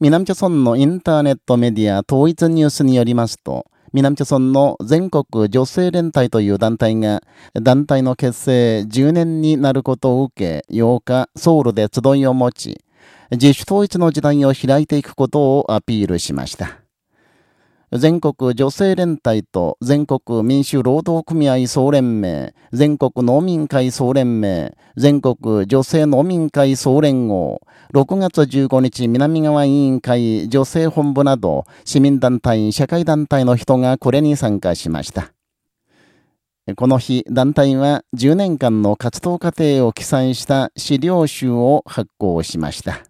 南朝村のインターネットメディア統一ニュースによりますと、南朝村の全国女性連帯という団体が、団体の結成10年になることを受け、8日、ソウルで集いを持ち、自主統一の時代を開いていくことをアピールしました。全国女性連帯と全国民主労働組合総連盟、全国農民会総連盟、全国女性農民会総連合、6月15日南側委員会女性本部など市民団体、社会団体の人がこれに参加しました。この日、団体は10年間の活動過程を記載した資料集を発行しました。